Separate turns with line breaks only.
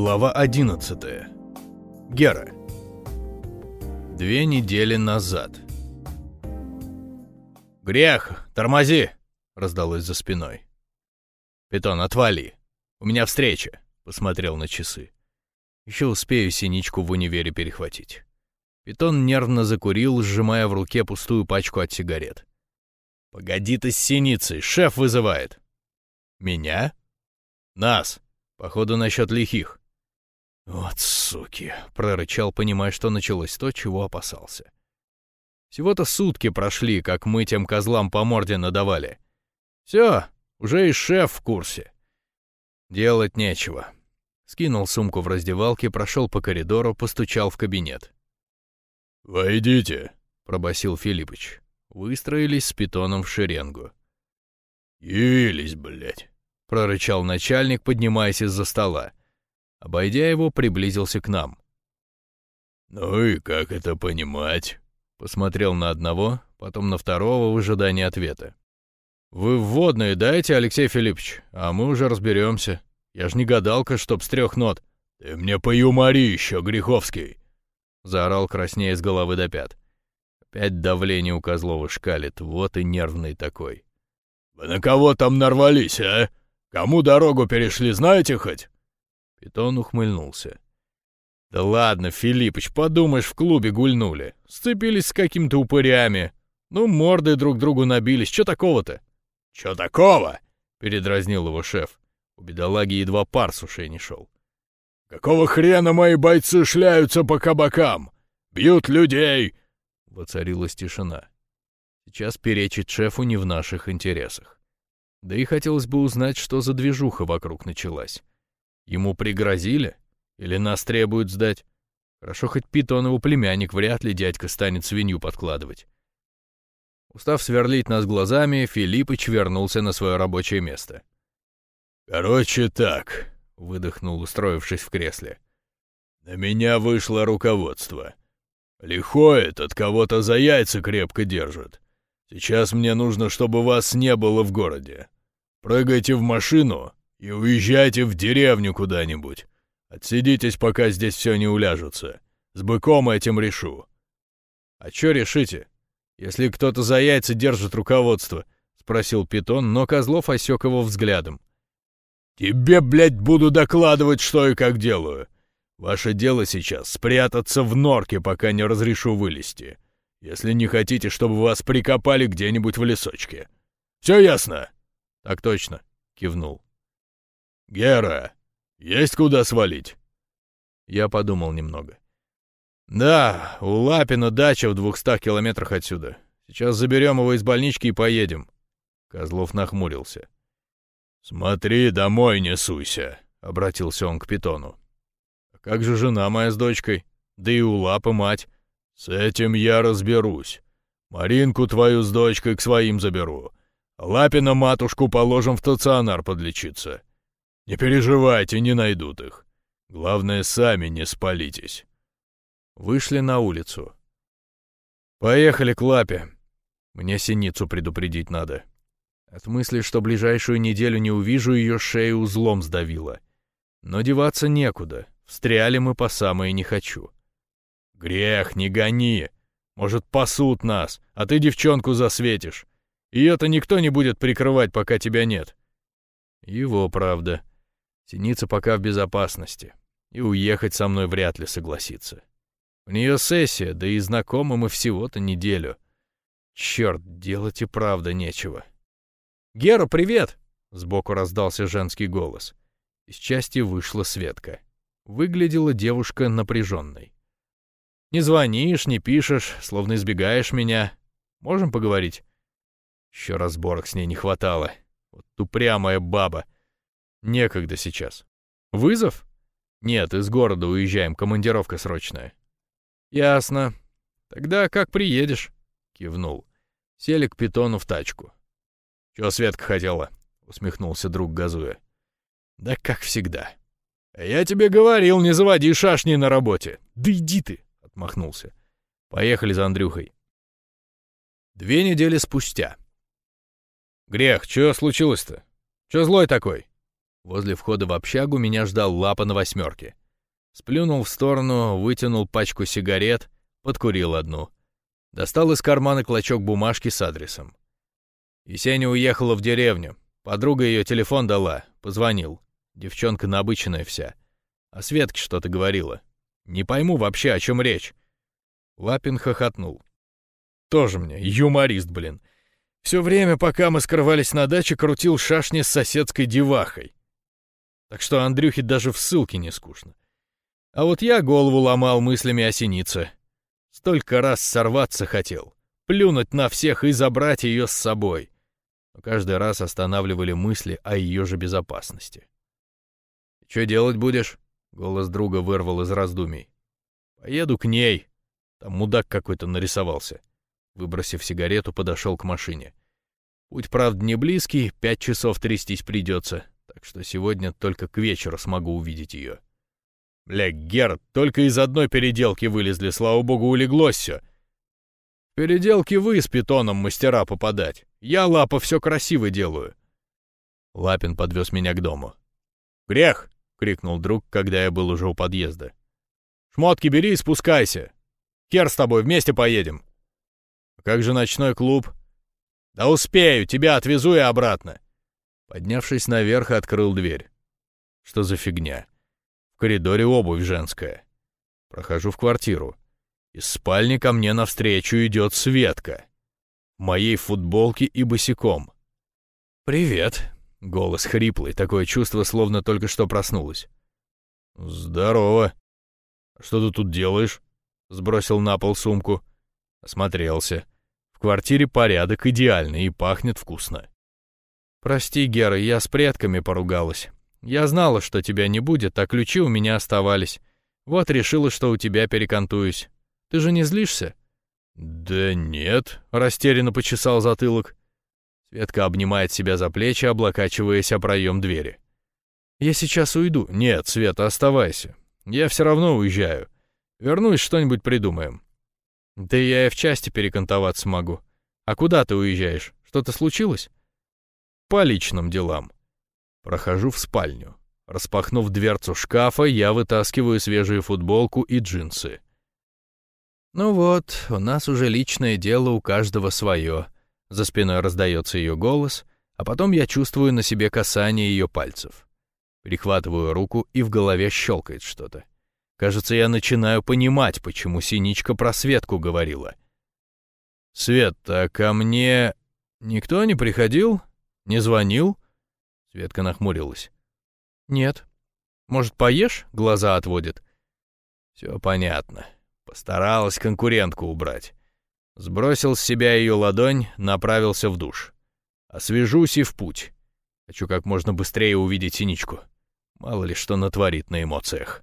Глава 11. Гера. Две недели назад. «Грех! Тормози!» — раздалось за спиной. «Питон, отвали! У меня встреча!» — посмотрел на часы. Еще успею синичку в универе перехватить. Питон нервно закурил, сжимая в руке пустую пачку от сигарет. «Погоди ты с синицей! Шеф вызывает!» «Меня?» «Нас! Походу, насчет лихих». «Вот суки!» — прорычал, понимая, что началось то, чего опасался. Всего-то сутки прошли, как мы тем козлам по морде надавали. Все, уже и шеф в курсе. Делать нечего. Скинул сумку в раздевалке, прошел по коридору, постучал в кабинет.
«Войдите», —
пробасил Филиппыч. Выстроились с питоном в шеренгу.
«Явились, блядь», —
прорычал начальник, поднимаясь из-за стола. Обойдя его, приблизился к нам.
«Ну и как это понимать?»
Посмотрел на одного, потом на второго в ожидании ответа. «Вы вводные дайте, Алексей Филиппович, а мы уже разберемся. Я ж не гадалка, чтоб с трех нот».
«Ты мне поюмори еще, Греховский!»
Заорал краснея с головы до пят. Опять давление у Козлова шкалит, вот и нервный такой.
«Вы на кого там нарвались, а? Кому дорогу перешли, знаете хоть?»
Питон ухмыльнулся. «Да ладно, Филиппыч, подумаешь, в клубе гульнули. Сцепились с какими-то упырями. Ну, морды друг другу набились. Чё такого-то?»
«Чё такого?»
— передразнил его шеф. У бедолаги едва пар с ушей не шел.
«Какого хрена мои бойцы шляются по кабакам? Бьют людей!»
Воцарилась тишина. Сейчас перечить шефу не в наших интересах. Да и хотелось бы узнать, что за движуха вокруг началась. Ему пригрозили? Или нас требуют сдать? Хорошо, хоть Питон его племянник, вряд ли дядька станет свинью подкладывать. Устав сверлить нас глазами, Филиппыч вернулся на свое рабочее место.
«Короче так», — выдохнул, устроившись в кресле. «На меня вышло руководство. Лихой этот кого-то за яйца крепко держит. Сейчас мне нужно, чтобы вас не было в городе. Прыгайте в машину и уезжайте в деревню куда-нибудь. Отсидитесь, пока здесь все не уляжется. С быком этим решу».
«А чё решите, если кто-то за яйца держит руководство?» — спросил Питон, но Козлов осек его взглядом.
«Тебе, блядь, буду докладывать, что и как делаю. Ваше дело сейчас — спрятаться в норке, пока не разрешу вылезти, если не хотите, чтобы вас прикопали где-нибудь в лесочке. Все ясно?»
«Так точно», — кивнул.
«Гера, есть куда свалить?»
Я подумал немного. «Да, у Лапина дача в двухстах километрах отсюда. Сейчас заберем его из больнички и поедем». Козлов нахмурился.
«Смотри, домой не суйся», — обратился он к питону.
«А как же жена моя с дочкой? Да и у Лапы мать».
«С этим я разберусь. Маринку твою с дочкой к своим заберу. Лапина матушку положим в стационар подлечиться. Не переживайте, не найдут их. Главное, сами не спалитесь».
Вышли на улицу. «Поехали к Лапе. Мне синицу предупредить надо». От мысли, что ближайшую неделю не увижу, ее шею узлом сдавило. Но деваться некуда. Встряли мы по самое не хочу. «Грех, не гони! Может, пасут нас, а ты девчонку засветишь. Ее-то никто не будет прикрывать, пока тебя нет». Его правда. Синица пока в безопасности, и уехать со мной вряд ли согласится. У нее сессия, да и знакомы мы всего-то неделю. Черт, делать и правда нечего. «Гера, привет!» — сбоку раздался женский голос. Из части вышла Светка. Выглядела девушка напряженной. «Не звонишь, не пишешь, словно избегаешь меня. Можем поговорить?» Еще разборок с ней не хватало. Вот упрямая баба. Некогда сейчас. Вызов? Нет, из города уезжаем, командировка срочная. Ясно. Тогда как приедешь? Кивнул. Сели к питону в тачку. Чего Светка хотела? Усмехнулся друг газуя. Да как всегда. Я тебе говорил, не заводи шашни на работе. Да иди ты, отмахнулся. Поехали за Андрюхой. Две недели спустя. Грех, что случилось-то? Что злой такой? Возле входа в общагу меня ждал лапа на восьмерке. Сплюнул в сторону, вытянул пачку сигарет, подкурил одну. Достал из кармана клочок бумажки с адресом. Есеня уехала в деревню. Подруга ее телефон дала, позвонил. Девчонка набыченная вся. А Светке что-то говорила. Не пойму вообще, о чем речь. Лапин хохотнул. Тоже мне, юморист, блин. Все время, пока мы скрывались на даче, крутил шашни с соседской девахой. Так что Андрюхе даже в ссылке не скучно. А вот я голову ломал мыслями о синице. Столько раз сорваться хотел, плюнуть на всех и забрать ее с собой. Но каждый раз останавливали мысли о ее же безопасности. «Что делать будешь?» — голос друга вырвал из раздумий. «Поеду к ней. Там мудак какой-то нарисовался». Выбросив сигарету, подошел к машине. Путь, правда, не близкий, пять часов трястись придется, так что сегодня только к вечеру смогу увидеть ее. Бля, Герд, только из одной переделки вылезли, слава богу, улеглось все. Переделки вы с питоном мастера попадать. Я, Лапа, все красиво делаю. Лапин подвез меня к дому. «Грех!» — крикнул друг, когда я был уже у подъезда. «Шмотки бери и спускайся. Хер с тобой, вместе поедем». «А «Как же ночной клуб?» «Да успею, тебя отвезу и обратно». Поднявшись наверх, открыл дверь. Что за фигня? В коридоре обувь женская. Прохожу в квартиру. Из спальни ко мне навстречу идет Светка. В моей футболке и босиком. «Привет», — голос хриплый, такое чувство, словно только что проснулась. «Здорово. Что ты тут делаешь?» Сбросил на пол сумку. Осмотрелся. В квартире порядок идеальный и пахнет вкусно. «Прости, Гера, я с предками поругалась. Я знала, что тебя не будет, а ключи у меня оставались. Вот решила, что у тебя перекантуюсь. Ты же не злишься?» «Да нет», — растерянно почесал затылок. Светка обнимает себя за плечи, облокачиваясь о проем двери. «Я сейчас уйду». «Нет, Света, оставайся. Я все равно уезжаю. Вернусь, что-нибудь придумаем». «Да я и в части перекантоваться могу. А куда ты уезжаешь? Что-то случилось?» «По личным делам». Прохожу в спальню. Распахнув дверцу шкафа, я вытаскиваю свежую футболку и джинсы. «Ну вот, у нас уже личное дело у каждого свое». За спиной раздается ее голос, а потом я чувствую на себе касание ее пальцев. Перехватываю руку, и в голове щелкает что-то. Кажется, я начинаю понимать, почему Синичка про Светку говорила. «Свет, а ко мне никто не приходил? Не звонил?» Светка нахмурилась. «Нет. Может, поешь?» — глаза отводит. «Все понятно. Постаралась конкурентку убрать». Сбросил с себя ее ладонь, направился в душ. Освежусь и в путь. Хочу как можно быстрее увидеть синичку. Мало ли что натворит на эмоциях.